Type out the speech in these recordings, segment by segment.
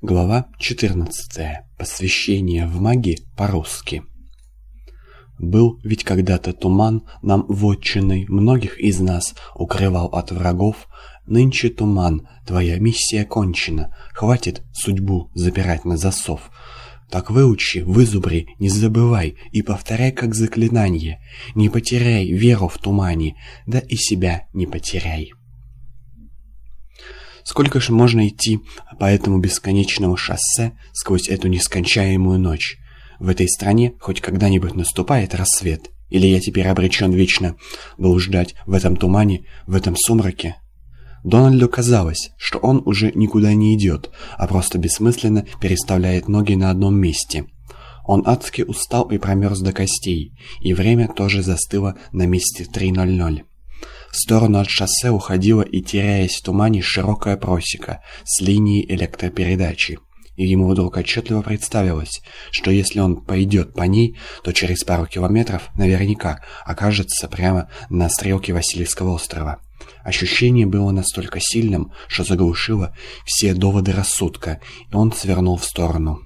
Глава 14. Посвящение в маги по-русски. Был ведь когда-то туман нам вотчиной, многих из нас укрывал от врагов. Нынче туман, твоя миссия кончена, хватит судьбу запирать на засов. Так выучи, вызубри, не забывай и повторяй как заклинание. Не потеряй веру в тумане, да и себя не потеряй. Сколько же можно идти по этому бесконечному шоссе сквозь эту нескончаемую ночь? В этой стране хоть когда-нибудь наступает рассвет? Или я теперь обречен вечно блуждать в этом тумане, в этом сумраке? Дональду казалось, что он уже никуда не идет, а просто бессмысленно переставляет ноги на одном месте. Он адски устал и промерз до костей, и время тоже застыло на месте 3.00. В сторону от шоссе уходила и, теряясь в тумане, широкая просека с линией электропередачи. И ему вдруг отчетливо представилось, что если он пойдет по ней, то через пару километров наверняка окажется прямо на стрелке Васильевского острова. Ощущение было настолько сильным, что заглушило все доводы рассудка, и он свернул в сторону.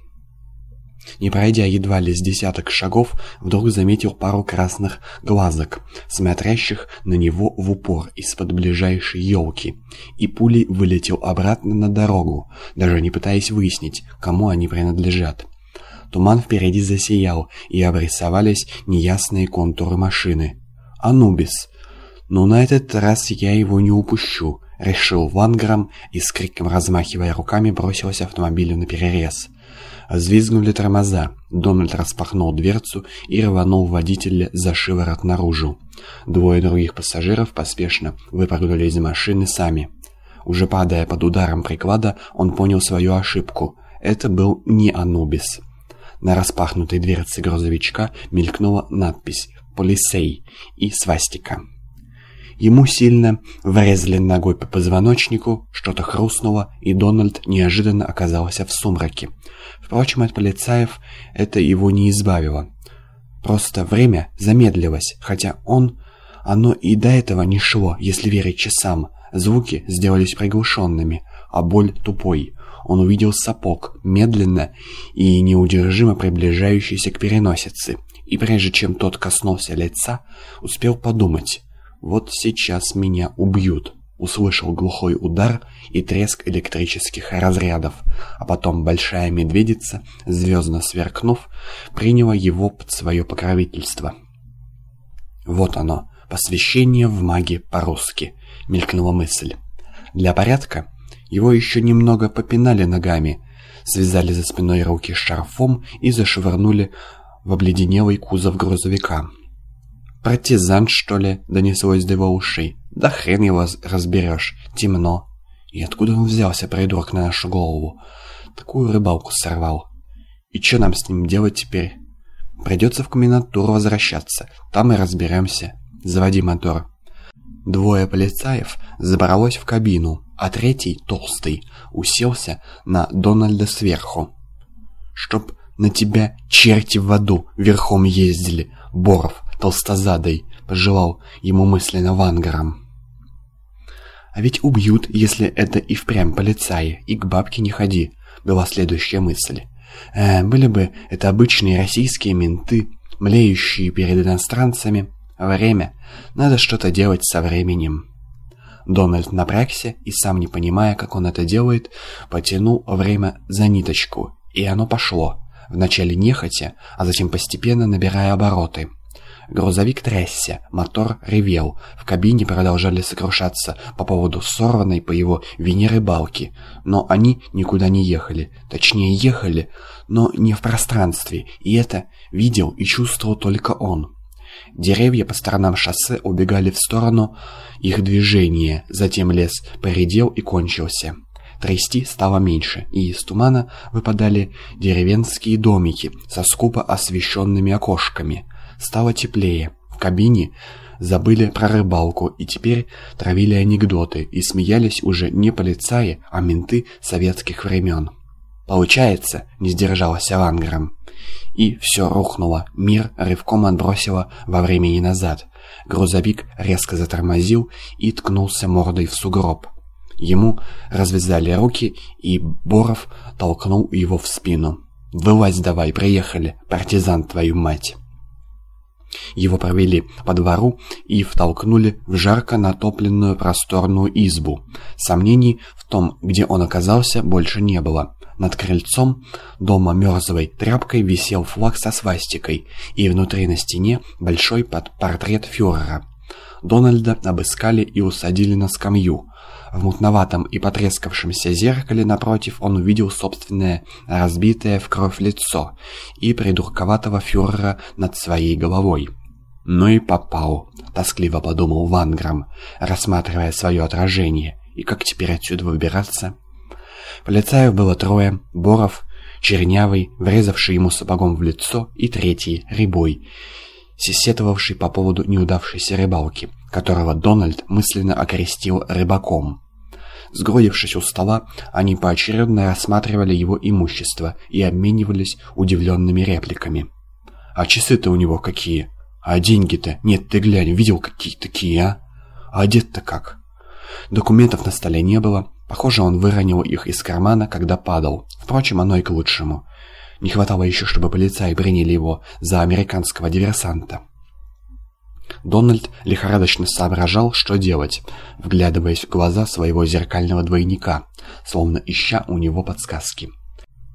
Не пройдя едва ли с десяток шагов, вдруг заметил пару красных глазок, смотрящих на него в упор из-под ближайшей елки, и пулей вылетел обратно на дорогу, даже не пытаясь выяснить, кому они принадлежат. Туман впереди засиял, и обрисовались неясные контуры машины. «Анубис!» «Ну, на этот раз я его не упущу», — решил Ванграм и с криком размахивая руками бросился автомобилю на перерез. Взвизгнули тормоза. Дональд распахнул дверцу и рванул водителя за шиворот наружу. Двое других пассажиров поспешно выпрыгнули из машины сами. Уже падая под ударом приклада, он понял свою ошибку. Это был не Анубис. На распахнутой дверце грузовичка мелькнула надпись «Полисей» и свастика. Ему сильно врезали ногой по позвоночнику, что-то хрустнуло, и Дональд неожиданно оказался в сумраке. Впрочем, от полицаев это его не избавило. Просто время замедлилось, хотя он... Оно и до этого не шло, если верить часам. Звуки сделались приглушенными, а боль тупой. Он увидел сапог, медленно и неудержимо приближающийся к переносице, и прежде чем тот коснулся лица, успел подумать «Вот сейчас меня убьют». Услышал глухой удар и треск электрических разрядов, а потом большая медведица, звездно сверкнув, приняла его под свое покровительство. «Вот оно, посвящение в маги по-русски», — мелькнула мысль. Для порядка его еще немного попинали ногами, связали за спиной руки шарфом и зашвырнули в обледенелый кузов грузовика. «Партизан, что ли?» — донеслось до его ушей. «Да хрен его разберешь. Темно». «И откуда он взялся, придурок, на нашу голову? Такую рыбалку сорвал. И что нам с ним делать теперь?» «Придется в комендатуру возвращаться. Там и разберемся. Заводи мотор». Двое полицаев забралось в кабину, а третий, толстый, уселся на Дональда сверху. «Чтоб на тебя черти в аду верхом ездили, Боров, толстозадой, пожелал ему мысленно Вангаром. «А ведь убьют, если это и впрямь полицаи, и к бабке не ходи», была следующая мысль. Э, были бы это обычные российские менты, млеющие перед иностранцами. Время. Надо что-то делать со временем. Дональд напрягся и, сам не понимая, как он это делает, потянул время за ниточку, и оно пошло, вначале нехотя, а затем постепенно набирая обороты. Грузовик трясся, мотор ревел, в кабине продолжали сокрушаться по поводу сорванной по его вине рыбалки, но они никуда не ехали, точнее ехали, но не в пространстве, и это видел и чувствовал только он. Деревья по сторонам шоссе убегали в сторону их движения, затем лес поредел и кончился. Трясти стало меньше, и из тумана выпадали деревенские домики со скупо освещенными окошками – Стало теплее. В кабине забыли про рыбалку и теперь травили анекдоты и смеялись уже не полицаи, а менты советских времен. «Получается», — не сдержалась Авангером. И все рухнуло, мир рывком отбросило во времени назад. Грузовик резко затормозил и ткнулся мордой в сугроб. Ему развязали руки, и Боров толкнул его в спину. «Вылазь давай, приехали, партизан твою мать!» Его провели по двору и втолкнули в жарко натопленную просторную избу. Сомнений в том, где он оказался, больше не было. Над крыльцом дома мерзлой тряпкой висел флаг со свастикой, и внутри на стене большой портрет фюрера. Дональда обыскали и усадили на скамью. В мутноватом и потрескавшемся зеркале напротив он увидел собственное разбитое в кровь лицо и придурковатого фюрера над своей головой. «Ну и попал», — тоскливо подумал Ванграм, рассматривая свое отражение. «И как теперь отсюда выбираться?» Полицаев было трое, Боров, Чернявый, врезавший ему сапогом в лицо, и третий, Рябой, сисетовавший по поводу неудавшейся рыбалки, которого Дональд мысленно окрестил рыбаком. Сгрудившись у стола, они поочередно рассматривали его имущество и обменивались удивленными репликами. «А часы-то у него какие? А деньги-то? Нет, ты глянь, видел, какие такие, а? А одет-то как?» Документов на столе не было, Похоже, он выронил их из кармана, когда падал. Впрочем, оно и к лучшему. Не хватало еще, чтобы полицаи приняли его за американского диверсанта. Дональд лихорадочно соображал, что делать, вглядываясь в глаза своего зеркального двойника, словно ища у него подсказки.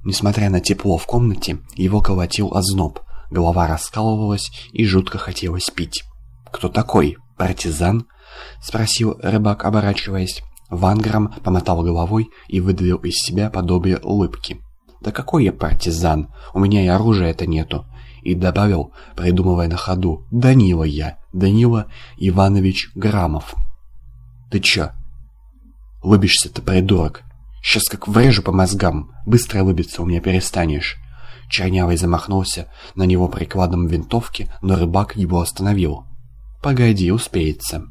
Несмотря на тепло в комнате, его колотил озноб, голова раскалывалась и жутко хотелось пить. «Кто такой? Партизан?» — спросил рыбак, оборачиваясь. Ванграм помотал головой и выдавил из себя подобие улыбки. «Да какой я партизан? У меня и оружия-то нету!» И добавил, придумывая на ходу, «Данила я, Данила Иванович Грамов». «Ты чё? Лыбишься-то, придурок? Сейчас как врежу по мозгам, быстро лыбиться у меня перестанешь». Чернявый замахнулся на него прикладом винтовки, но рыбак его остановил. «Погоди, успеется».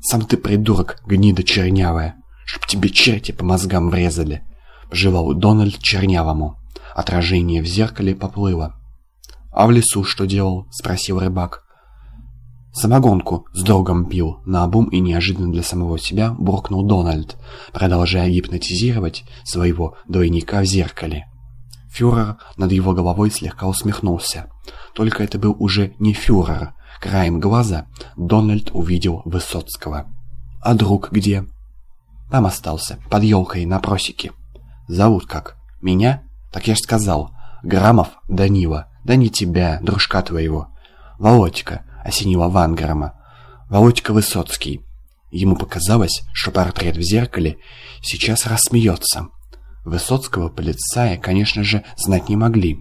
«Сам ты придурок, гнида чернявая! Чтоб тебе черти по мозгам врезали!» Пожелал Дональд чернявому. Отражение в зеркале поплыло. «А в лесу что делал?» — спросил рыбак. Самогонку с другом пил, наобум и неожиданно для самого себя буркнул Дональд, продолжая гипнотизировать своего двойника в зеркале. Фюрер над его головой слегка усмехнулся. Только это был уже не фюрер, Краем глаза Дональд увидел Высоцкого. «А друг где?» «Там остался, под елкой на просеке». «Зовут как?» «Меня?» «Так я ж сказал. Грамов Данила. Да не тебя, дружка твоего». «Володька», — осенила Ванграма. «Володька Высоцкий». Ему показалось, что портрет в зеркале сейчас рассмеется. Высоцкого полицая, конечно же, знать не могли.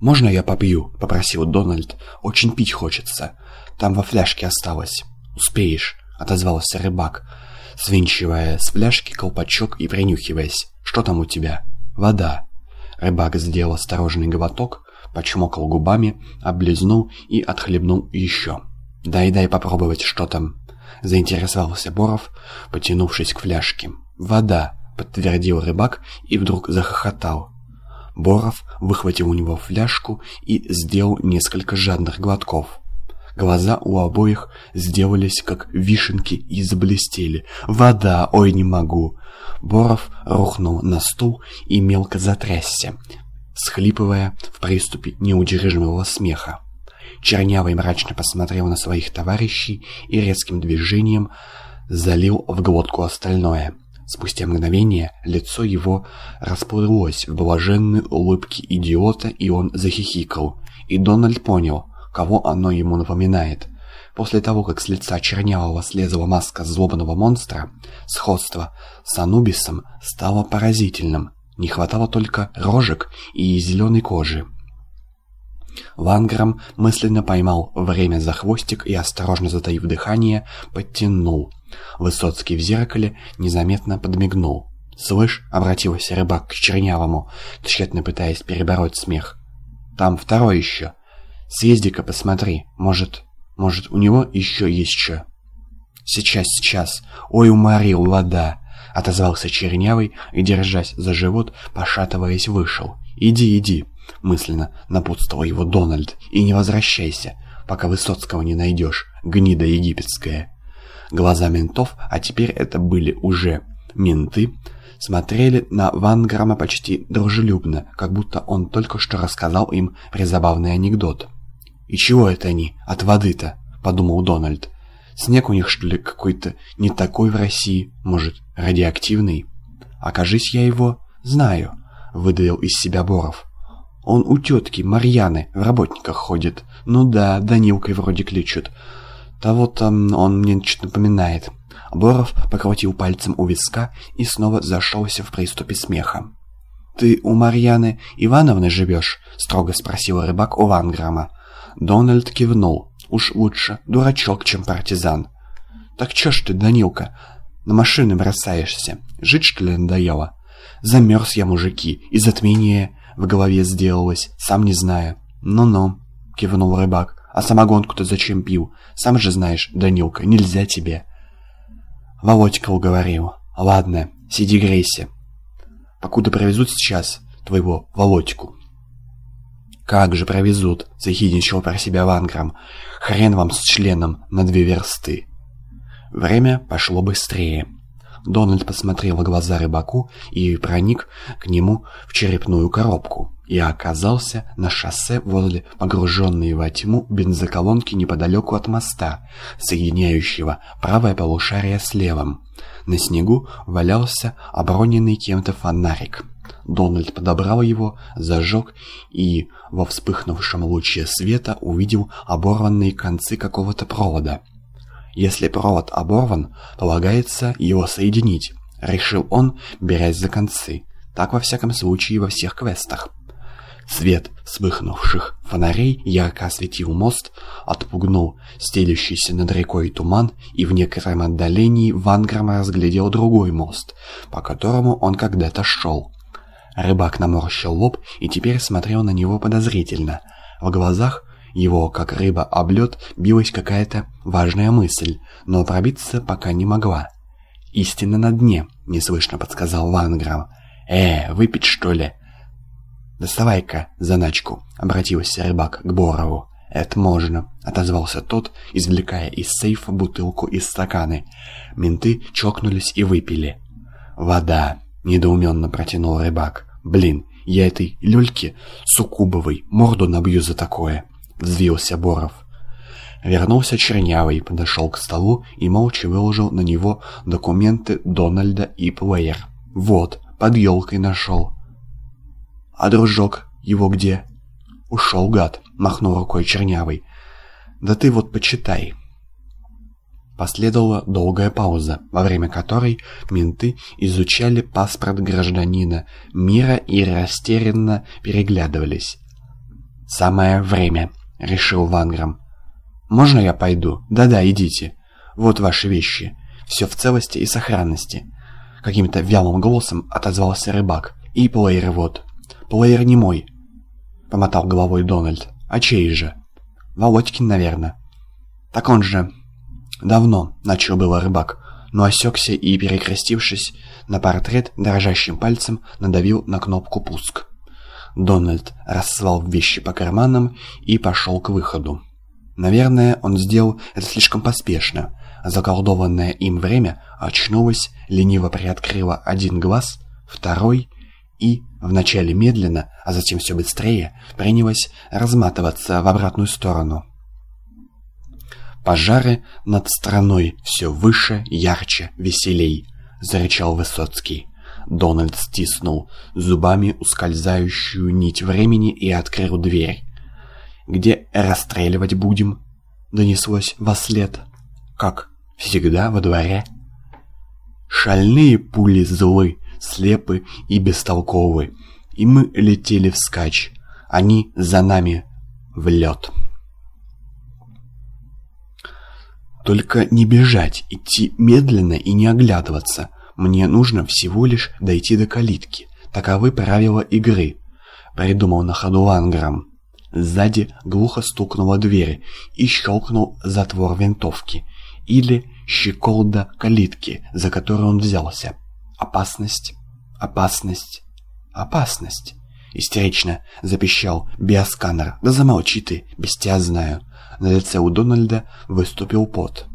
«Можно я попью?» — попросил Дональд. «Очень пить хочется. Там во фляжке осталось». «Успеешь», — отозвался рыбак, свинчивая с фляжки колпачок и принюхиваясь. «Что там у тебя?» «Вода». Рыбак сделал осторожный глоток, почмокал губами, облизнул и отхлебнул еще. «Дай-дай попробовать, что там», — заинтересовался Боров, потянувшись к фляжке. «Вода», — подтвердил рыбак и вдруг захохотал. Боров выхватил у него фляжку и сделал несколько жадных глотков. Глаза у обоих сделались как вишенки и заблестели. «Вода! Ой, не могу!» Боров рухнул на стул и мелко затрясся, схлипывая в приступе неудержимого смеха. Чернявый мрачно посмотрел на своих товарищей и резким движением залил в глотку остальное. Спустя мгновение лицо его расплылось в блаженной улыбке идиота, и он захихикал. И Дональд понял, кого оно ему напоминает. После того, как с лица чернявого слезла маска злобного монстра, сходство с Анубисом стало поразительным. Не хватало только рожек и зеленой кожи. Ванграм мысленно поймал время за хвостик и, осторожно затаив дыхание, подтянул. Высоцкий в зеркале незаметно подмигнул. «Слышь», — обратился рыбак к Чернявому, тщетно пытаясь перебороть смех. «Там второй еще. Съезди-ка посмотри. Может, может, у него еще есть что?» «Сейчас, сейчас. Ой, уморил, вода!» — отозвался Чернявый и, держась за живот, пошатываясь, вышел. «Иди, иди!» — мысленно напутствовал его Дональд. «И не возвращайся, пока Высоцкого не найдешь, гнида египетская!» Глаза ментов, а теперь это были уже менты, смотрели на Ванграма почти дружелюбно, как будто он только что рассказал им призабавный анекдот. «И чего это они от воды-то?» — подумал Дональд. «Снег у них, что ли, какой-то не такой в России, может, радиоактивный?» «Окажись я его, знаю», — выдавил из себя Боров. «Он у тетки Марьяны в работниках ходит. Ну да, Данилкой вроде кличут. Того-то он мне что-то напоминает». Боров покрутил пальцем у виска и снова зашелся в приступе смеха. «Ты у Марьяны Ивановны живешь?» — строго спросил рыбак у Ванграма. Дональд кивнул. «Уж лучше дурачок, чем партизан». «Так чё ж ты, Данилка, на машины бросаешься? Жить, что ли, надоело?» «Замерз я, мужики, и затмение в голове сделалось, сам не знаю». «Ну-ну», — кивнул рыбак. «А самогонку-то зачем пил? Сам же знаешь, Данилка, нельзя тебе». Володька уговорил. Ладно, сиди грейся. Покуда провезут сейчас твоего Володьку. Как же провезут, захидничал про себя Ванграм. Хрен вам с членом на две версты. Время пошло быстрее. Дональд посмотрел в глаза рыбаку и проник к нему в черепную коробку и оказался на шоссе возле погруженной во тьму бензоколонки неподалеку от моста, соединяющего правое полушарие с левым. На снегу валялся оброненный кем-то фонарик. Дональд подобрал его, зажег и во вспыхнувшем луче света увидел оборванные концы какого-то провода. Если провод оборван, полагается его соединить, решил он, берясь за концы. Так во всяком случае во всех квестах. Свет вспыхнувших фонарей ярко осветил мост, отпугнул стелющийся над рекой туман, и в некотором отдалении Ванграм разглядел другой мост, по которому он когда-то шел. Рыбак наморщил лоб и теперь смотрел на него подозрительно. В глазах его, как рыба об лед, билась какая-то важная мысль, но пробиться пока не могла. «Истина на дне», — неслышно подсказал Ванграм. «Э, выпить что ли?» «Доставай-ка заначку», — обратился рыбак к Борову. «Это можно», — отозвался тот, извлекая из сейфа бутылку и стаканы. Менты чокнулись и выпили. «Вода», — недоуменно протянул рыбак. «Блин, я этой люльке суккубовой морду набью за такое», — взвился Боров. Вернулся Чернявый, подошел к столу и молча выложил на него документы Дональда и Плеер. «Вот, под елкой нашел». «А дружок его где?» «Ушел, гад», — махнул рукой Чернявый. «Да ты вот почитай». Последовала долгая пауза, во время которой менты изучали паспорт гражданина мира и растерянно переглядывались. «Самое время», — решил Ванграм. «Можно я пойду? Да-да, идите. Вот ваши вещи. Все в целости и сохранности». Каким-то вялым голосом отозвался рыбак. «И плееры вот». «Плеер не мой», — помотал головой Дональд. «А чей же?» «Володькин, наверное». «Так он же...» «Давно», — начал было рыбак, но осекся и, перекрестившись на портрет, дрожащим пальцем надавил на кнопку «Пуск». Дональд рассвал вещи по карманам и пошел к выходу. Наверное, он сделал это слишком поспешно. Заколдованное им время очнулось, лениво приоткрыло один глаз, второй и, вначале медленно, а затем все быстрее, принялось разматываться в обратную сторону. «Пожары над страной все выше, ярче, веселей», — зарычал Высоцкий. Дональд стиснул зубами ускользающую нить времени и открыл дверь. «Где расстреливать будем?» — донеслось во след. «Как? Всегда во дворе?» Шальные пули злы, слепы и бестолковы, и мы летели вскачь, они за нами в лед. Только не бежать, идти медленно и не оглядываться. Мне нужно всего лишь дойти до калитки. Таковы правила игры. Придумал на ходу Ланграм. Сзади глухо стукнула дверь и щелкнул затвор винтовки. Или щеколда калитки, за которую он взялся. Опасность, опасность, опасность. Истерично запищал биосканер. «Да замолчи ты, без тебя знаю». На лице у Дональда выступил пот.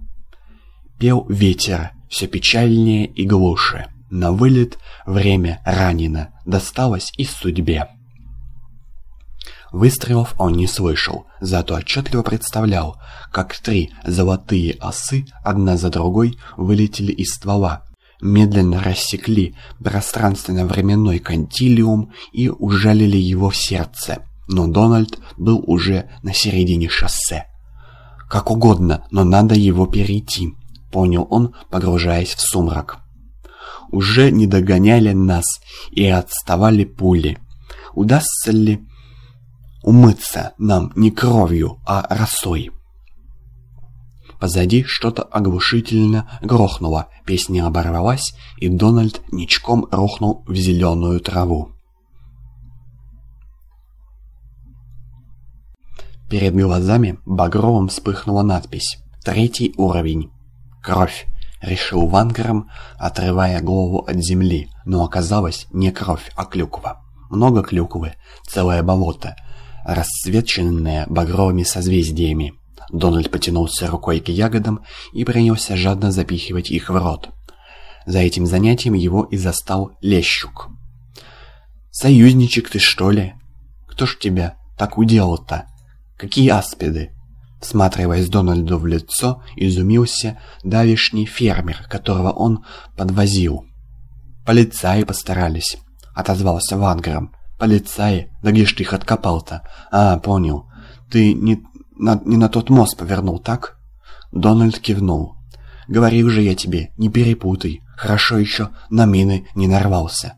Пел ветер, все печальнее и глуше. На вылет время ранено, досталось и судьбе. Выстрелов он не слышал, зато отчетливо представлял, как три золотые осы одна за другой вылетели из ствола, медленно рассекли пространственно-временной контилиум и ужалили его в сердце. Но Дональд был уже на середине шоссе. «Как угодно, но надо его перейти», — понял он, погружаясь в сумрак. Уже не догоняли нас и отставали пули. Удастся ли умыться нам не кровью, а росой. Позади что-то оглушительно грохнуло, песня оборвалась, и Дональд ничком рухнул в зеленую траву. Перед глазами багровым вспыхнула надпись «Третий уровень». «Кровь», — решил Вангером, отрывая голову от земли, но оказалось не кровь, а клюква. Много клюквы, целое болото, расцвеченная багровыми созвездиями. Дональд потянулся рукой к ягодам и принялся жадно запихивать их в рот. За этим занятием его и застал Лещук. «Союзничек ты, что ли? Кто ж тебя так уделал-то? Какие аспиды?» Всматриваясь Дональду в лицо, изумился давишний фермер, которого он подвозил. «Полицаи постарались», — отозвался Ванграм. «Полицаи? Да где ж ты их откопал-то? А, понял. Ты не на, не на тот мост повернул, так?» Дональд кивнул. «Говорил же я тебе, не перепутай. Хорошо еще на мины не нарвался.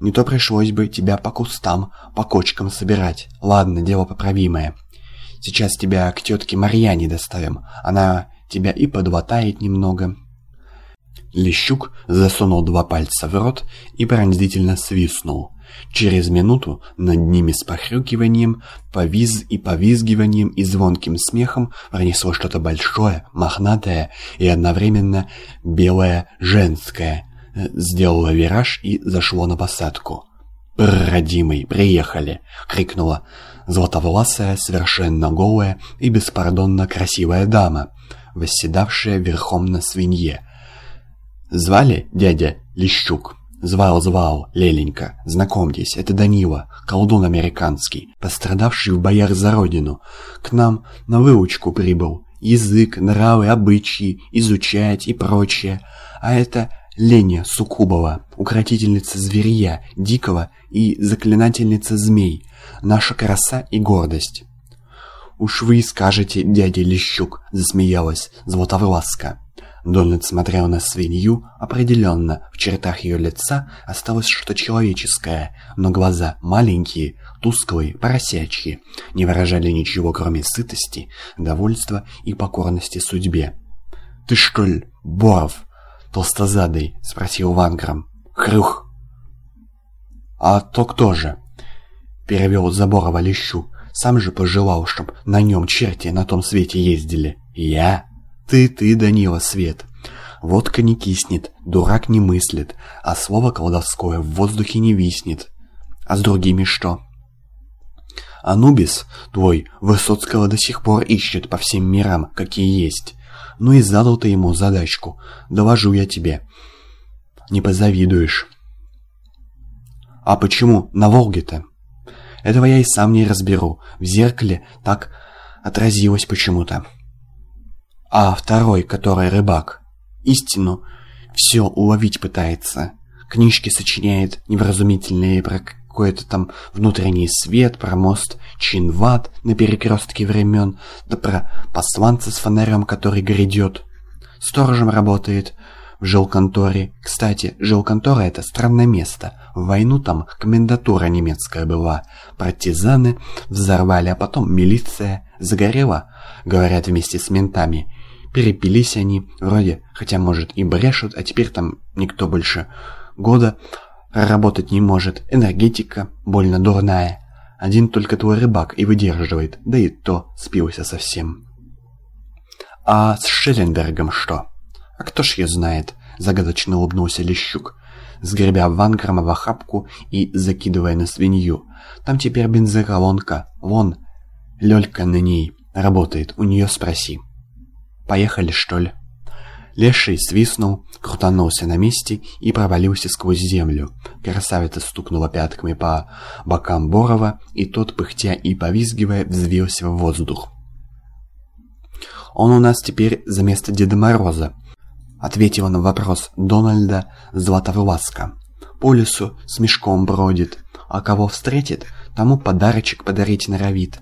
Не то пришлось бы тебя по кустам, по кочкам собирать. Ладно, дело поправимое. Сейчас тебя к тетке Марьяне доставим. Она тебя и подватает немного». Лещук засунул два пальца в рот и пронзительно свистнул. Через минуту над ними с похрюкиванием, повиз и повизгиванием и звонким смехом пронесло что-то большое, мохнатое и одновременно белое женское. Сделало вираж и зашло на посадку. «Родимый, приехали!» — крикнула золотоволосая, совершенно голая и беспардонно красивая дама, восседавшая верхом на свинье. «Звали дядя Лещук?» Звал, звал, Леленька, знакомьтесь, это Данила, колдун американский, пострадавший в боях за родину. К нам на выучку прибыл. Язык, нравы, обычаи, изучать и прочее. А это Леня Сукубова, укротительница зверья, дикого и заклинательница змей, наша краса и гордость. «Уж вы скажете, дядя Лещук», — засмеялась Златовласка. Дональд смотрел на свинью, определенно, в чертах ее лица осталось что-то человеческое, но глаза маленькие, тусклые, поросячьи, не выражали ничего, кроме сытости, довольства и покорности судьбе. «Ты что ли, Боров, толстозадый?» — спросил Ванграм. «Хрюх!» «А то кто же?» — перевел Заборова Лещу. «Сам же пожелал, чтоб на нем черти на том свете ездили. Я?» Ты, ты, Данила, Свет. Водка не киснет, дурак не мыслит, а слово колдовское в воздухе не виснет. А с другими что? Анубис, твой, Высоцкого до сих пор ищет по всем мирам, какие есть. Ну и задал ты ему задачку, доложу я тебе. Не позавидуешь. А почему на Волге-то? Этого я и сам не разберу. В зеркале так отразилось почему-то а второй, который рыбак, истину все уловить пытается. Книжки сочиняет невразумительные про какой-то там внутренний свет, про мост Чинват на перекрестке времен, да про посланца с фонарем, который грядет. Сторожем работает в жилконторе. Кстати, жилконтора — это странное место. В войну там комендатура немецкая была. Партизаны взорвали, а потом милиция загорела, говорят, вместе с ментами. Перепились они, вроде, хотя, может, и брешут, а теперь там никто больше года работать не может. Энергетика больно дурная. Один только твой рыбак и выдерживает, да и то спился совсем. А с Шелленбергом что? А кто ж ее знает? Загадочно улыбнулся Лещук, сгребя Ванграма в охапку и закидывая на свинью. Там теперь бензоколонка, вон, Лёлька на ней работает, у нее спроси. Поехали, что ли?» Леший свистнул, крутанулся на месте и провалился сквозь землю. Красавица стукнула пятками по бокам Борова, и тот, пыхтя и повизгивая, взвился в воздух. «Он у нас теперь за место Деда Мороза», — ответила на вопрос Дональда Златовласка. «По лесу с мешком бродит, а кого встретит, тому подарочек подарить норовит.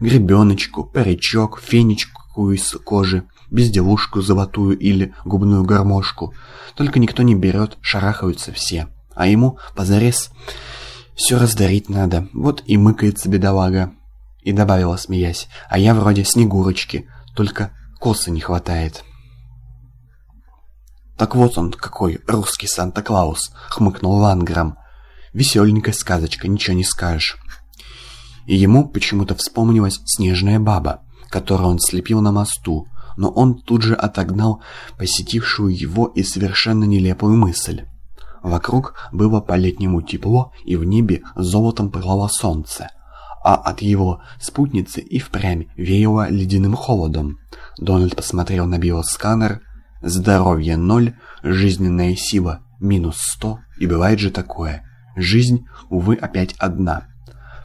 Гребеночку, паричок, фенечку из кожи, безделушку золотую или губную гармошку. Только никто не берет, шарахаются все. А ему позарез все раздарить надо. Вот и мыкается бедолага. И добавила, смеясь, а я вроде Снегурочки, только косы не хватает. «Так вот он, какой русский Санта-Клаус!» — хмыкнул Ванграм. «Веселенькая сказочка, ничего не скажешь». И ему почему-то вспомнилась снежная баба, которую он слепил на мосту, но он тут же отогнал посетившую его и совершенно нелепую мысль. Вокруг было по-летнему тепло, и в небе золотом пылало солнце, а от его спутницы и впрямь веяло ледяным холодом. Дональд посмотрел на биосканер. Здоровье ноль, жизненная сила минус сто, и бывает же такое. Жизнь, увы, опять одна.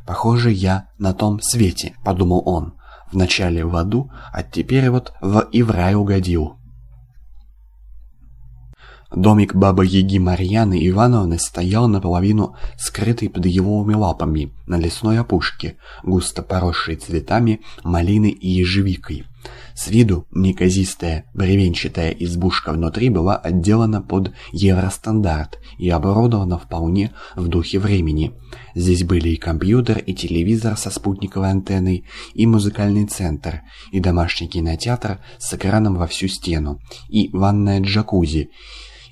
«Похоже, я на том свете», — подумал он. Вначале в аду, а теперь вот в и в рай угодил. Домик бабы-яги Марьяны Ивановны стоял наполовину скрытый под еловыми лапами на лесной опушке, густо поросшей цветами малины и ежевикой. С виду неказистая бревенчатая избушка внутри была отделана под евростандарт и оборудована вполне в духе времени. Здесь были и компьютер, и телевизор со спутниковой антенной, и музыкальный центр, и домашний кинотеатр с экраном во всю стену, и ванная джакузи,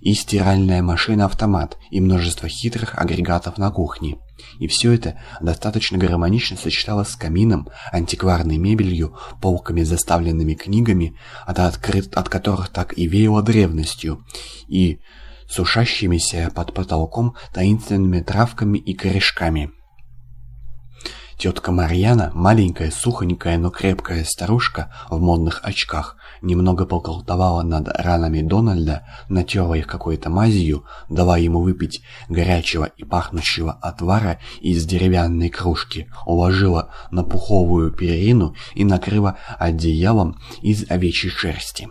и стиральная машина-автомат, и множество хитрых агрегатов на кухне. И все это достаточно гармонично сочеталось с камином, антикварной мебелью, полками, заставленными книгами, от, открыт, от которых так и веяло древностью, и сушащимися под потолком таинственными травками и корешками. Тетка Марьяна, маленькая, сухонькая, но крепкая старушка в модных очках, немного поколтовала над ранами Дональда, натерла их какой-то мазью, дала ему выпить горячего и пахнущего отвара из деревянной кружки, уложила на пуховую перину и накрыла одеялом из овечьей шерсти.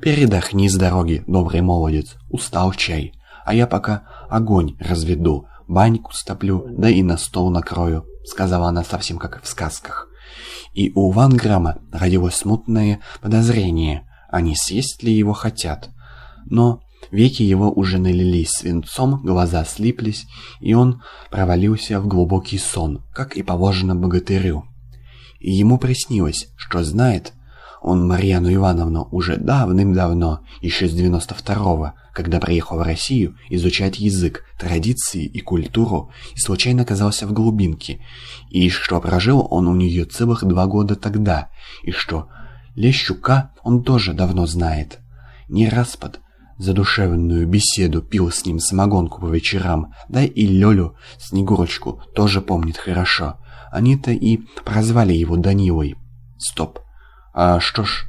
«Передохни с дороги, добрый молодец, устал чай, а я пока огонь разведу, баньку стоплю, да и на стол накрою», — сказала она совсем как в сказках. И у Ванграма родилось смутное подозрение, а не съесть ли его хотят. Но веки его уже налились свинцом, глаза слиплись, и он провалился в глубокий сон, как и положено богатырю. И ему приснилось, что знает, он Марьяну Ивановну уже давным-давно, еще с 92-го, когда приехал в Россию изучать язык, традиции и культуру, и случайно оказался в глубинке, и что прожил он у нее целых два года тогда, и что Лещука он тоже давно знает. Не раз под задушевную беседу пил с ним самогонку по вечерам, да и Лёлю, Снегурочку, тоже помнит хорошо. Они-то и прозвали его Данилой. Стоп. А что ж,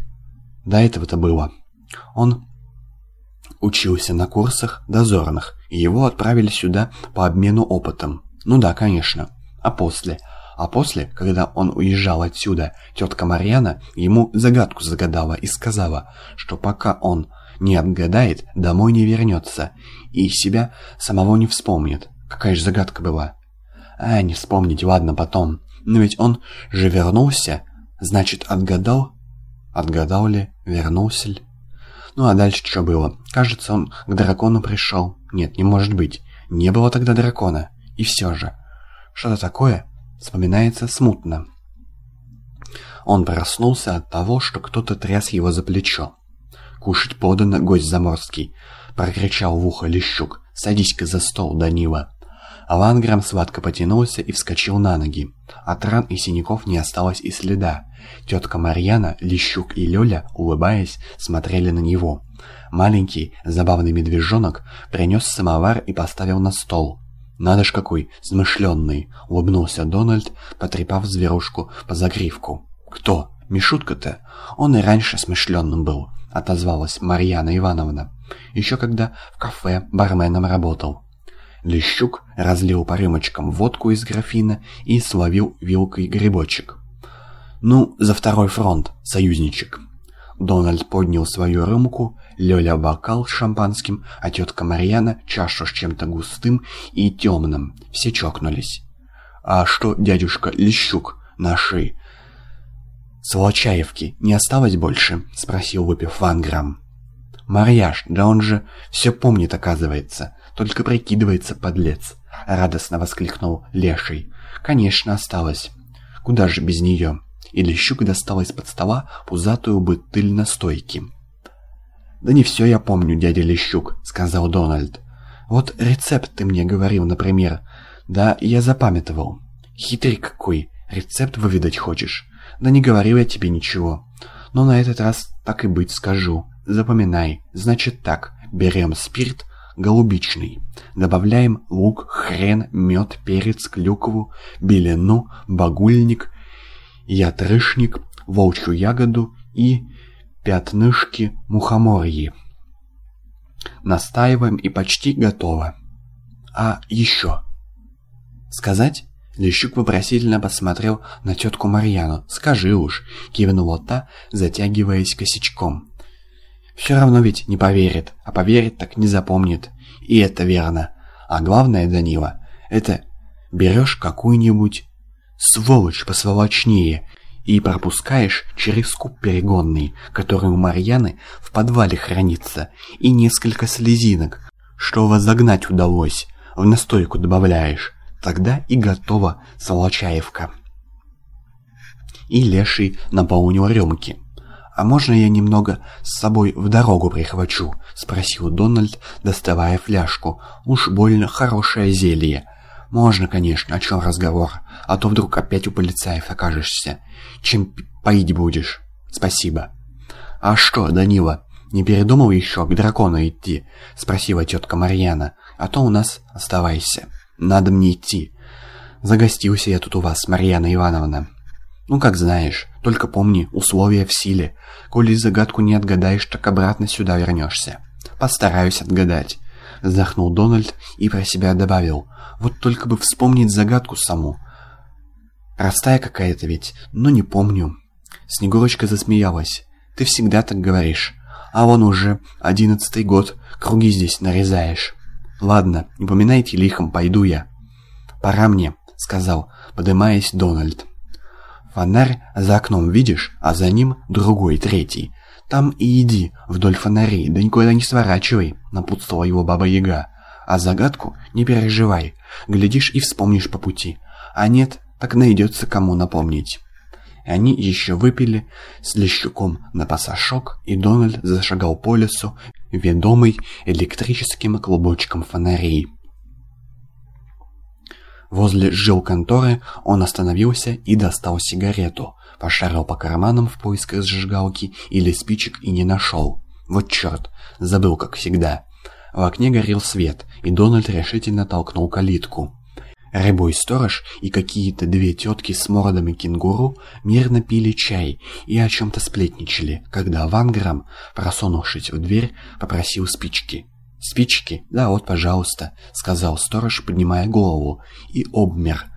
до этого-то было. Он учился на курсах дозорных, и его отправили сюда по обмену опытом. Ну да, конечно. А после? А после, когда он уезжал отсюда, тетка Марьяна ему загадку загадала и сказала, что пока он не отгадает, домой не вернется, и себя самого не вспомнит. Какая же загадка была? А, не вспомнить, ладно, потом. Но ведь он же вернулся, значит, отгадал Отгадал ли? Вернулся ли? Ну а дальше что было? Кажется, он к дракону пришел. Нет, не может быть. Не было тогда дракона. И все же. Что-то такое вспоминается смутно. Он проснулся от того, что кто-то тряс его за плечо. «Кушать подано, гость заморский!» — прокричал в ухо Лещук. «Садись-ка за стол, Данила!» Ланграм сладко потянулся и вскочил на ноги. От ран и синяков не осталось и следа. Тетка Марьяна, Лещук и Лёля, улыбаясь, смотрели на него. Маленький, забавный медвежонок принес самовар и поставил на стол. «Надо ж какой, смышленный!» — улыбнулся Дональд, потрепав зверушку по загривку. «Кто? Мишутка-то? Он и раньше смышленным был. отозвалась Марьяна Ивановна. «Еще когда в кафе барменом работал». Лещук разлил по рюмочкам водку из графина и словил вилкой грибочек. «Ну, за второй фронт, союзничек». Дональд поднял свою рюмку, Лёля бокал с шампанским, а тетка Марьяна чашу с чем-то густым и темным. Все чокнулись. «А что, дядюшка Лещук, нашей Солочаевки не осталось больше?» — спросил, выпив ванграм. «Марьяж, да он же все помнит, оказывается, только прикидывается, подлец!» — радостно воскликнул Леший. «Конечно, осталось. Куда же без нее?» И Лещук достал из-под стола пузатую бытыль настойки. «Да не все я помню, дядя Лещук», — сказал Дональд. «Вот рецепт ты мне говорил, например. Да, я запамятовал. Хитрый какой. Рецепт выведать хочешь? Да не говорил я тебе ничего. Но на этот раз так и быть скажу. Запоминай. Значит так. Берем спирт голубичный. Добавляем лук, хрен, мед, перец, клюкву, белену, багульник, ятрышник, волчью ягоду и пятнышки мухоморьи. Настаиваем и почти готово. А еще? Сказать? Лещук вопросительно посмотрел на тетку Марьяну. «Скажи уж», — кивнула та, затягиваясь косячком. «Все равно ведь не поверит, а поверит так не запомнит. И это верно. А главное, Данила, это берешь какую-нибудь сволочь посволочнее и пропускаешь через куб перегонный, который у Марьяны в подвале хранится, и несколько слезинок, что возогнать удалось, в настойку добавляешь. Тогда и готова Солочаевка. И Леший наполнил рюмки. «А можно я немного с собой в дорогу прихвачу?» — спросил Дональд, доставая фляжку. «Уж больно хорошее зелье». «Можно, конечно, о чем разговор? А то вдруг опять у полицаев окажешься. Чем поить будешь?» «Спасибо». «А что, Данила, не передумал еще к дракону идти?» — спросила тетка Марьяна. «А то у нас оставайся». Надо мне идти. Загостился я тут у вас, Марьяна Ивановна. Ну, как знаешь. Только помни, условия в силе. Коли загадку не отгадаешь, так обратно сюда вернешься. Постараюсь отгадать. Вздохнул Дональд и про себя добавил. Вот только бы вспомнить загадку саму. Простая какая-то ведь, но не помню. Снегурочка засмеялась. Ты всегда так говоришь. А вон уже одиннадцатый год круги здесь нарезаешь. «Ладно, не поминайте лихом, пойду я». «Пора мне», — сказал, подымаясь Дональд. «Фонарь за окном видишь, а за ним другой, третий. Там и иди вдоль фонарей, да никуда не сворачивай», — напутствовала его Баба-Яга. «А загадку не переживай, глядишь и вспомнишь по пути. А нет, так найдется кому напомнить». Они еще выпили с Лещуком на пасашок, и Дональд зашагал по лесу, ведомый электрическим клубочком фонарей. Возле жилконторы он остановился и достал сигарету, пошарил по карманам в поисках зажигалки или спичек и не нашел. Вот черт, забыл как всегда. В окне горел свет, и Дональд решительно толкнул калитку. Рябой сторож и какие-то две тетки с мордами кенгуру мирно пили чай и о чем-то сплетничали, когда Ванграм, просунувшись в дверь, попросил спички. «Спички? Да вот, пожалуйста», — сказал сторож, поднимая голову, и обмер,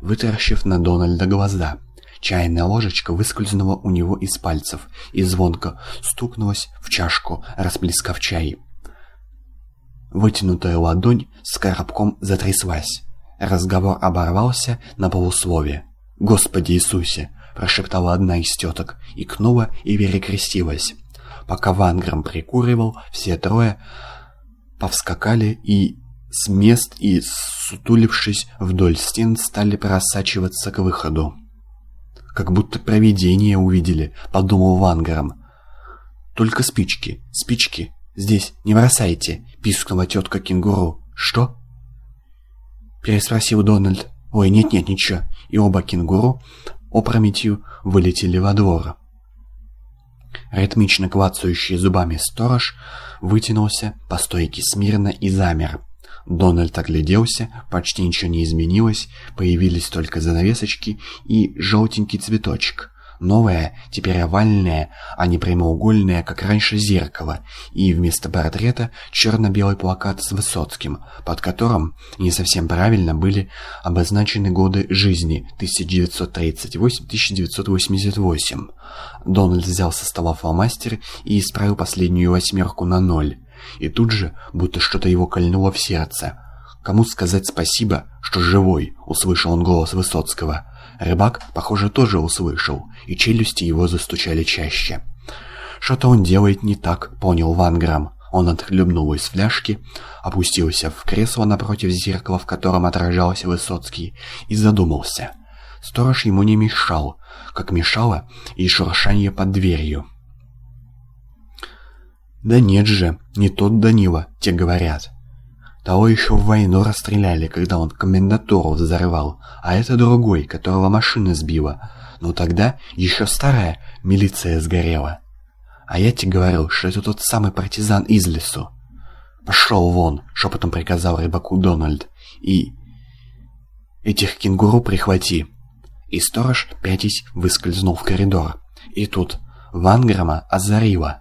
вытаращив на Дональда глаза. Чайная ложечка выскользнула у него из пальцев и звонко стукнулась в чашку, расплескав чай. Вытянутая ладонь с коробком затряслась. Разговор оборвался на полуслове. «Господи Иисусе!» – прошептала одна из теток, икнула и перекрестилась. Пока Ванграм прикуривал, все трое повскакали и с мест и, сутулившись вдоль стен, стали просачиваться к выходу. «Как будто провидение увидели», — подумал Ванграм. «Только спички, спички, здесь не бросайте», — пискнула тетка кенгуру. «Что?» Переспросил Дональд. «Ой, нет-нет, ничего». И оба кенгуру опрометью вылетели во двор. Ритмично клацающий зубами сторож вытянулся по стойке смирно и замер. Дональд огляделся, почти ничего не изменилось, появились только занавесочки и желтенький цветочек. Новое, теперь овальное, а не прямоугольное, как раньше, зеркало, и вместо портрета черно-белый плакат с Высоцким, под которым не совсем правильно были обозначены годы жизни 1938-1988. Дональд взял со стола фломастер и исправил последнюю восьмерку на ноль. И тут же, будто что-то его кольнуло в сердце. «Кому сказать спасибо, что живой?» — услышал он голос Высоцкого. Рыбак, похоже, тоже услышал, и челюсти его застучали чаще. «Что-то он делает не так», — понял Ванграм. Он отхлебнул из фляжки, опустился в кресло напротив зеркала, в котором отражался Высоцкий, и задумался. Сторож ему не мешал, как мешало и шуршание под дверью. «Да нет же, не тот Данила, те говорят. Того еще в войну расстреляли, когда он комендатуру взорвал, а это другой, которого машина сбила. Но тогда еще старая милиция сгорела. А я тебе говорил, что это тот самый партизан из лесу. «Пошел вон!» — шепотом приказал рыбаку Дональд. «И... этих кенгуру прихвати!» И сторож, пятясь, выскользнул в коридор. И тут Ванграма озарила.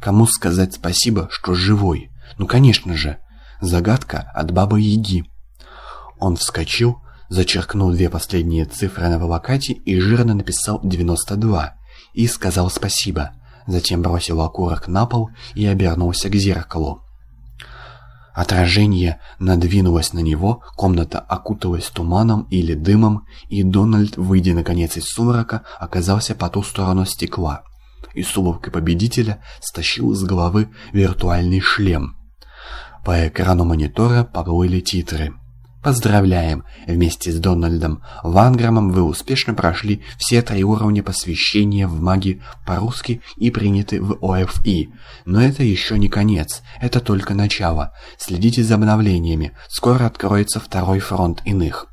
Кому сказать спасибо, что живой? Ну, конечно же, Загадка от Бабы-Яги. Он вскочил, зачеркнул две последние цифры на плакате и жирно написал 92 и сказал спасибо. Затем бросил окурок на пол и обернулся к зеркалу. Отражение надвинулось на него, комната окуталась туманом или дымом, и Дональд, выйдя наконец из сумрака, оказался по ту сторону стекла. И с улыбкой победителя стащил с головы виртуальный шлем. По экрану монитора поплыли титры. Поздравляем! Вместе с Дональдом Ванграмом вы успешно прошли все три уровня посвящения в маги по-русски и приняты в ОФИ. Но это еще не конец, это только начало. Следите за обновлениями, скоро откроется второй фронт иных.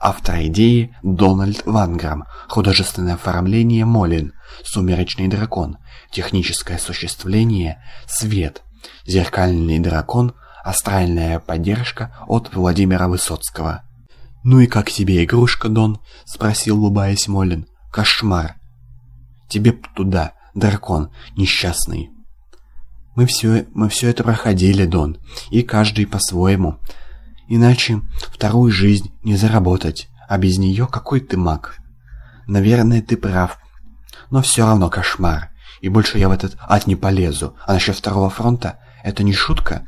Автор идеи Дональд Ванграм, художественное оформление Молин, Сумеречный дракон, техническое осуществление Свет – «Зеркальный дракон. Астральная поддержка» от Владимира Высоцкого. «Ну и как тебе игрушка, Дон?» — спросил, улыбаясь Молин. «Кошмар!» «Тебе туда, дракон, несчастный!» «Мы все, мы все это проходили, Дон, и каждый по-своему. Иначе вторую жизнь не заработать, а без нее какой ты маг?» «Наверное, ты прав, но все равно кошмар. И больше я в этот ад не полезу. А насчет второго фронта, это не шутка?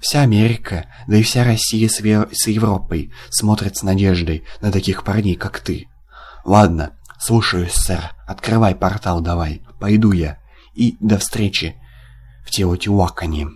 Вся Америка, да и вся Россия с, Ве с Европой смотрят с надеждой на таких парней, как ты. Ладно, слушаюсь, сэр. Открывай портал давай. Пойду я. И до встречи в Теотиуакане.